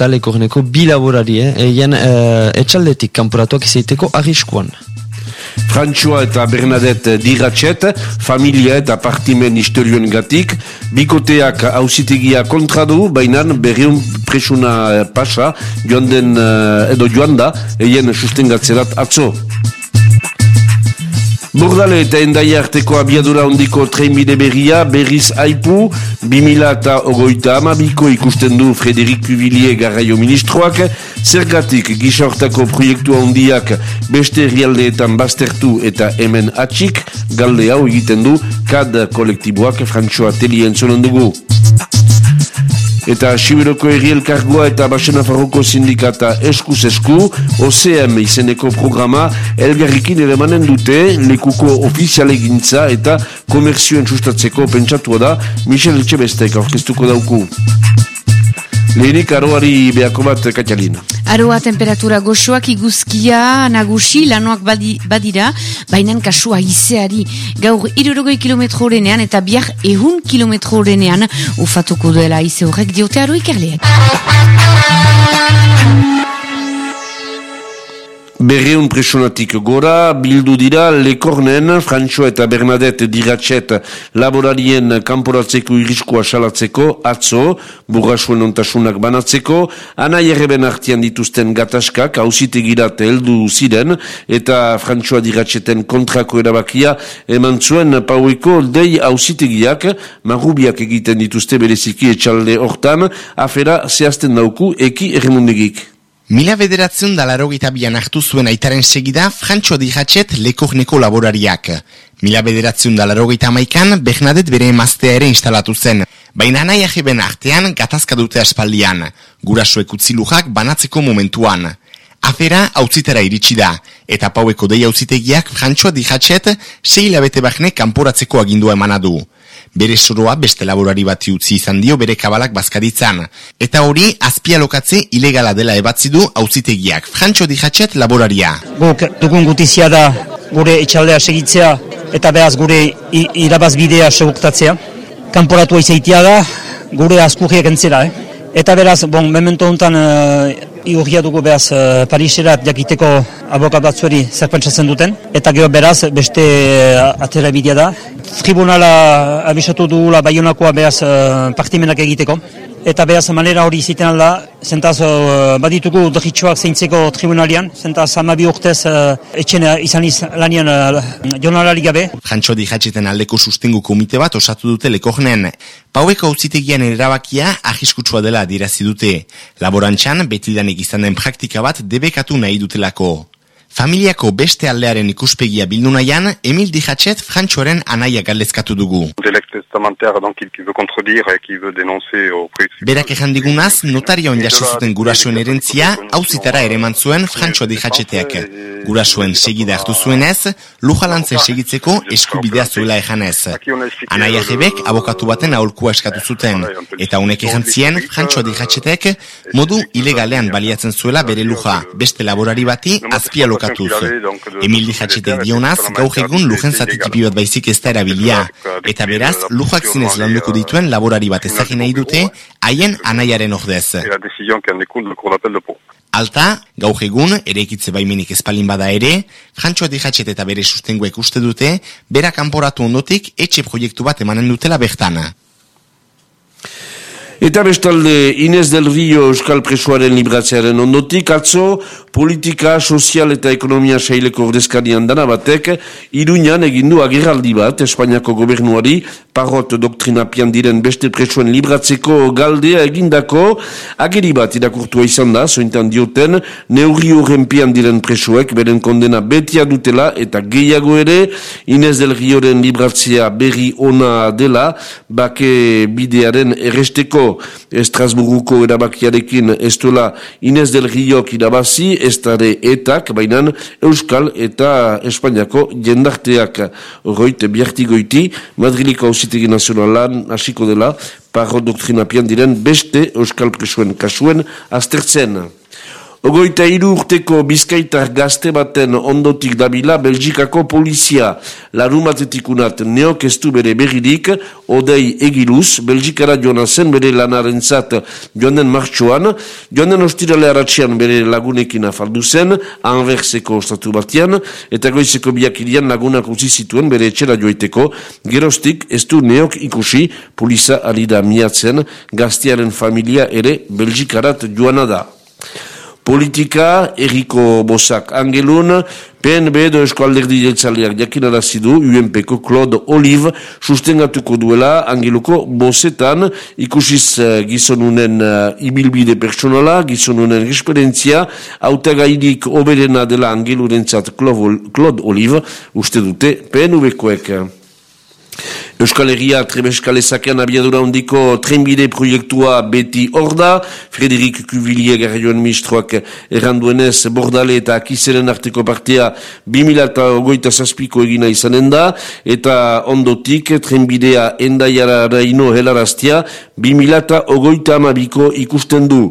taleko geneko bi laborari, eh? eien uh, etxaldetik kanporatuak izaiteko arriskuan. Frantxoa eta Bernadette diratxet, familia eta partimen historioen gatik, bikoteak hausitegia kontra baina berriun presuna pasa, joan den, edo joan da, eien sustengatzerat atzo. Bordale eta endaia arteko abiadura ondiko trenbide berria berriz aipu, 2000 eta ogoita amabiko ikusten du Frederik Pubilie garraio ministroak, zergatik gisa hortako proiektua ondiak beste rialdeetan bastertu eta hemen atxik, galde hau egiten du kad kolektiboak Frantxoa telien zonen dugu. Eta Sibiroko Eri Elkargoa eta Basena Farroko Sindikata eskuz esku, OCM izeneko programa elgarrikin ere manen dute, lekuko ofiziale gintza eta komerzioen sustatzeko pentsatua da, Michel Etxebestek aurkeztuko dauku. Lehenik aroari behako bat katialina. Aroa temperatura goxoak iguzkia nagusi lanoak badi, badira, bainan kasua izeari gaur irurogoi kilometro horrenean eta biar ehun kilometro horrenean ufatuko duela ize horrek diote aro ikerleak. Berreun presonatik gora, bildu dira Lekornen, Frantxo eta Bernadette diratxet laborarien kanporatzeko iriskoa salatzeko, atzo, burrasuen ontasunak banatzeko, anai erreben artian dituzten gataskak, hausitegirat heldu ziren, eta Frantxoa diratxeten kontrako erabakia eman zuen paueko dei hausitegiak, marrubiak egiten dituzte bereziki etxalde hortan, afera zehazten dauku eki erremundegik. Mila bederatzen dalaro bian hartu zuen aitaren segida Frantxo dihatxet lekorneko laborariak. Mila bederatzen dalaro maikan Bernadet bere emaztea ere instalatu zen. Baina nahi aheben artean gatazka dute aspaldian. Gurasuek utzilujak banatzeko momentuan. Afera hautzitara iritsi da. Eta paueko dei hautzitegiak Frantxo dihatxet sei labete bahne kanporatzeko agindua emanadu bere soroa beste laborari bat utzi izan dio bere kabalak bazkaritzan. Eta hori, azpialokatze ilegala dela ebatzi du auzitegiak. Frantxo dihatxet laboraria. Guk dugun gutizia da gure etxaldea segitzea eta behaz gure irabazbidea seguktatzea. Kanporatu izaitia da gure askurriak entzera, eh? Eta beraz, bon, memento honetan uh, Iurria dugu behaz uh, Pariserat jakiteko abokat batzueri zerpentsatzen duten. Eta gero beraz beste uh, atera bidea da. Tribunala abisatu dugula baionakoa behaz uh, partimenak egiteko eta behaz manera hori iziten alda, zentaz uh, baditugu dritxoak zeintzeko tribunalian, zentaz amabi urtez uh, etxena izan lanian uh, jonalari gabe. Jantxo di aldeko sustengu komite bat osatu dute lekohnen. Paueko utzitegian erabakia ahiskutsua dela dirazi dute. Laborantxan betidanik izan den praktika bat debekatu nahi dutelako. Familiako beste aldearen ikuspegia bildu nahian, Emil Dijatxet frantxoaren anaia galdezkatu dugu. Berak ezan digunaz, notarion jaso zuten gurasoen erentzia, hauzitara ere mantzuen frantxoa Dijatxeteak. Gurasoen segida hartu zuenez, lujalantzen segitzeko eskubidea zuela ejanez. Anaia jebek abokatu baten aholkua eskatu zuten, eta honek ejantzien frantxoa Dijatxetek modu ilegalean baliatzen zuela bere luja, beste laborari bati azpialo kolokatuz. Emil Dijatxetek dionaz, gaur egun lujen zatikipi bat baizik ez da erabilia. Eta beraz, lujak zinez landuko dituen laborari bat ezagin nahi dute, haien anaiaren ordez. Alta, gaur egun, ere ekitze baimenik espalin bada ere, Jantxoa Dijatxet eta bere sustengoek uste dute, bera kanporatu ondotik etxe proiektu bat emanen dutela bertana. Eta bestalde, Inez del Rio Euskal Presoaren libratzearen ondotik, atzo, politika, sozial eta ekonomia saileko ordezkarian dana batek, iruñan egindu agerraldi bat, Espainiako gobernuari, parrot doktrinapian diren beste presoen libratzeko galdea egindako, ageri bat irakurtua izan da, zointan dioten, neurri horren pian diren presoek, beren kondena betia dutela, eta gehiago ere, Inez del Rioren libratzea berri ona dela, bake bidearen erresteko Estrasburguko erabakiarekin ez duela Inez del Riok irabazi, ez dare etak, bainan Euskal eta Espainiako jendarteak roite biartigoiti, Madriliko hausitegi nazionalan hasiko dela, parro doktrinapian diren beste Euskal presuen kasuen aztertzen. Ogoita urteko bizkaitar gazte baten ondotik dabila Belgikako polizia. Larumatetik unat neok estu bere berridik, odei egiluz, Belgikara joan zen bere lanaren zat joan den martxoan, joan den ostirale haratxian bere lagunekin afaldu zen, anverseko ostatu batian, eta goizeko biakirian lagunak uzi zituen bere etxera joiteko, gerostik estu neok ikusi poliza alida miatzen gaztearen familia ere Belgikarat joana da. Politika, eriko bosak angelun, PNB edo eskualderdi jeltzaleak jakinarazidu, UNPko Claude Olive sustengatuko duela angeluko bosetan, ikusiz uh, gizonunen uh, ibilbide personala, gizonunen esperientzia, autagaidik oberena dela angelurentzat Claude Olive, uste dute PNB-koek. Euskal Herria trebeskalezakean abiadura hondiko trenbide proiektua beti hor da. Frederik Kubilie garrioen ministroak erranduenez bordale eta akizeren arteko partea 2008 zazpiko egina izanen da. Eta ondotik trenbidea endaiara raino helaraztia 2008 amabiko ikusten du.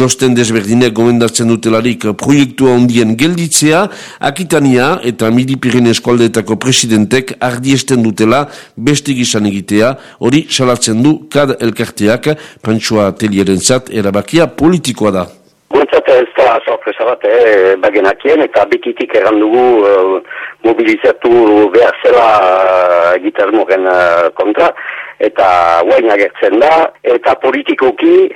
Txosten desberdinek gomendatzen dutelarik proiektua ondien gelditzea, Akitania eta Midi Pirene Eskualdetako presidentek ardiesten dutela beste gizan egitea, hori salatzen du kad elkarteak, pantsua telieren zat, erabakia politikoa da. Guntzat ez da sorpresa bat, eh, bagenakien, eta betitik eran dugu uh, mobilizatu behar zela uh, egitarmoren uh, kontra, eta guain agertzen da, eta politikoki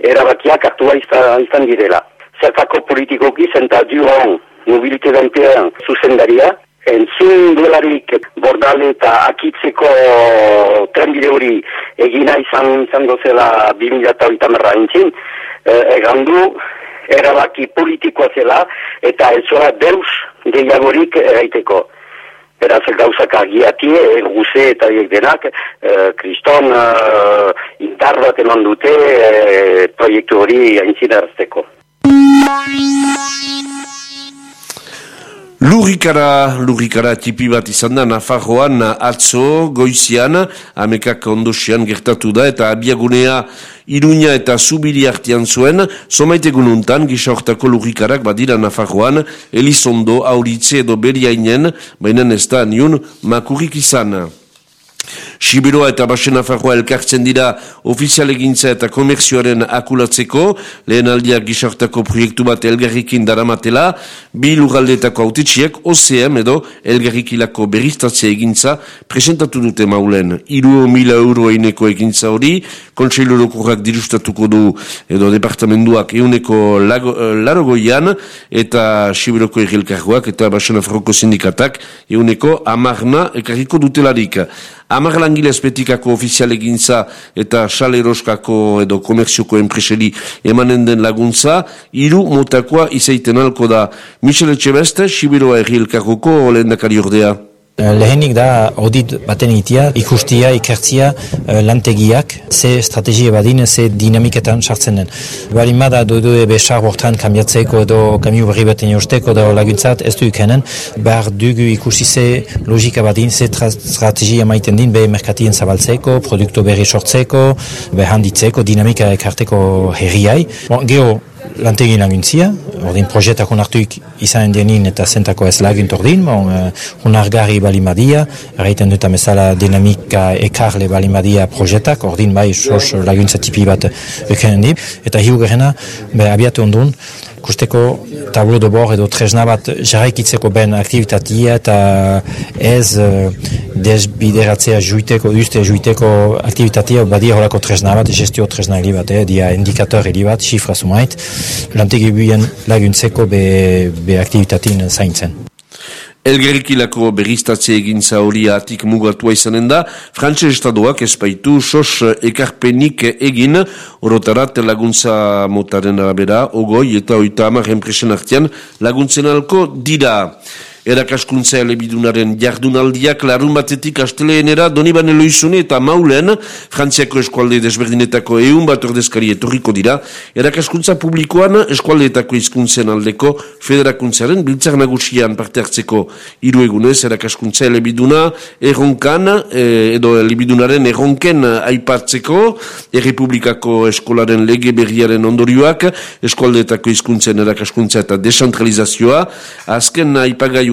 erabakiak hartua izan, izan direla. Zertako politikoki zenta duan mobilite benpean zuzendaria, entzun duelarik bordale eta akitzeko trenbide hori egina izan izan dozela 2008 merra entzin, egan du erabaki politikoa zela eta ez zora deus gehiagorik eraiteko. Beraz, gauzak agiatie, guze eta diek denak, eh, kriston uh, intar bat eman dute uh, proiektu hori aintzidarazteko. Lurikara, lurikara tipi bat izan da, Nafarroan atzo, goizian, amekak ondosian gertatu da, eta abiagunea Iruña eta Zubiri artian zuen, somaitegun untan, gisa hortako lurikarak badira Nafarroan, Elizondo, Auritze edo Beriainen, baina ez da niun makurik izan. Sibiroa eta Basena Farroa elkartzen dira ofizialegintza eta komerzioaren akulatzeko, lehen aldiak gisartako proiektu bat elgarrikin daramatela, bi lurraldetako autitsiek OCM edo elgarrikilako beristatze egintza presentatu dute maulen. Iru mila euro eineko egintza hori, kontseilu lokurrak dirustatuko du edo departamenduak euneko larogoian eta Sibiroko errilkarroak eta Basena Farroko sindikatak euneko amarna ekarriko dutelarik. Amar langile espetikako ofiziale gintza eta saleroskako edo komerzioko enpreseli emanen den laguntza, iru motakoa izaiten alko da. Michele Txebeste, Sibiroa errielkarroko lehen ordea. Eh, lehenik da audit baten itia, ikustia, ikertzia, uh, lantegiak, ze strategia badin, ze dinamiketan sartzen den. Bari mada dodo ebe sar bortan kambiatzeko edo kamiu berri baten josteko edo laguntzat ez du ikenen, behar dugu ikusi ze logika badin, ze strategia maiten din, be merkatien zabaltzeko, produktu berri sortzeko, be handitzeko, dinamika ekarteko herriai. Bon, geho, lantegi laguntzia, ordin proiektak onartuik izan denin eta zentako ez lagunt ordin, bon, uh, balimadia, erraiten dut amezala dinamika ekarle balimadia proiektak, ordin bai sos laguntza tipi bat ekenen di, eta hiu gerena, abiatu ondun, kusteko tablo de bor edo tresna bat jarraikitzeko ben aktivitatia eta ez uh, desbideratzea juiteko, uste juiteko aktivitatia badia horako tresna bat, gestio tresna heli bat, eh, dia indikator heli bat, xifra sumait, lantegi buien laguntzeko be, be aktivitatin zaintzen. Elgerikilako berriztatze egintza hori atik mugatua izanen da, frantxe estadoak espaitu sos ekarpenik egin, orotarat laguntza motaren arabera, ogoi eta oita amar enpresen artian laguntzen alko dira. Erakaskuntza elebidunaren jardunaldiak larun batetik asteleenera Donibane Loizune eta Maulen, Frantziako eskualde desberdinetako eun bat ordezkari etorriko dira, erakaskuntza publikoan eskualdeetako hizkuntzen aldeko federakuntzaren biltzak nagusian parte hartzeko. Hiru egunez erakaskuntza elebiduna erronkan, e, edo elebidunaren erronken aipatzeko, errepublikako eskolaren lege berriaren ondorioak, eskualdeetako hizkuntzen erakaskuntza eta desentralizazioa, azken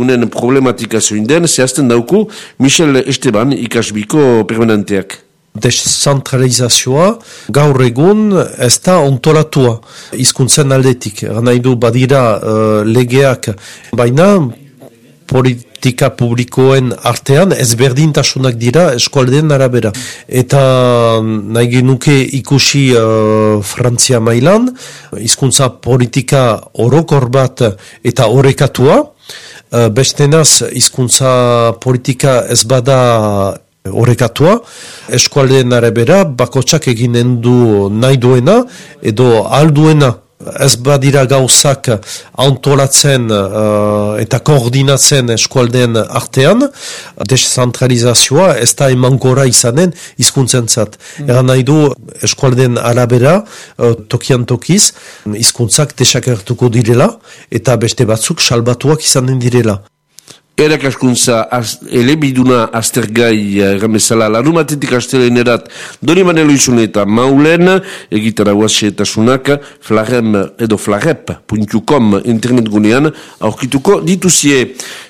aipagaiunen problematika zoin den, zehazten dauku Michel Esteban ikasbiko permanenteak. Decentralizazioa gaur egun ez da ontolatua hizkuntzen aldetik. Nahi du badira uh, legeak, baina politika publikoen artean ezberdintasunak dira eskualdeen arabera. Eta nahi genuke ikusi uh, Frantzia mailan, hizkuntza politika orokor bat eta orekatua, bestenaz hizkuntza politika ez bada horrekatua, eskualdeen arabera, bakotsak eginen du nahi duena, edo alduena ez badira gauzak antolatzen uh, eta koordinatzen eskualdeen artean, descentralizazioa ez da emankora izanen izkuntzen zat. Mm. Eran nahi du eskualdeen arabera uh, tokian tokiz, izkuntzak desakertuko direla eta beste batzuk salbatuak izanen direla. Erakaskuntza az, elebiduna aztergai erramezala larumatetik astelenerat doni manelo izune eta maulen egitara guazxe eta sunak flarem edo flarep.com internet gunean aurkituko dituzie.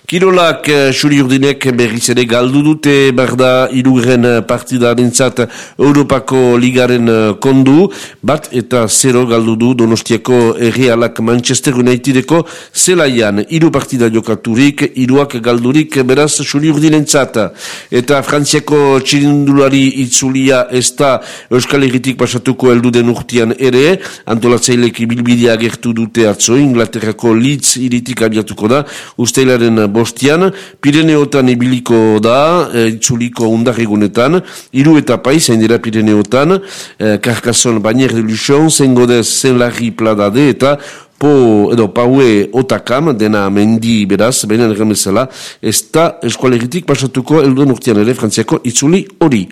Kirolak xuri eh, urdinek berriz ere galdu dute barda irugen partida dintzat Europako ligaren eh, kondu. Bat eta zero galdu du donostiako errealak Manchester Unitedeko zelaian. Iru partida jokaturik, iruak galdurik beraz xuri urdinentzat. Eta frantziako txirindulari itzulia ez da Euskal Herritik pasatuko heldu den urtean ere. Antolatzailek bilbidea gertu dute atzo Inglaterrako Leeds iritik abiatuko da. Usteilaren bostian, Pireneotan ibiliko da, e, itzuliko undarregunetan, iru eta paiz, hain dira Pireneotan, e, Karkason Banier de Luchon, Zengodez, Zenlarri Pladade, eta po, edo, paue otakam, dena mendi beraz, baina erramezela, ez da eskualeritik pasatuko elduen urtean ere, frantziako itzuli hori.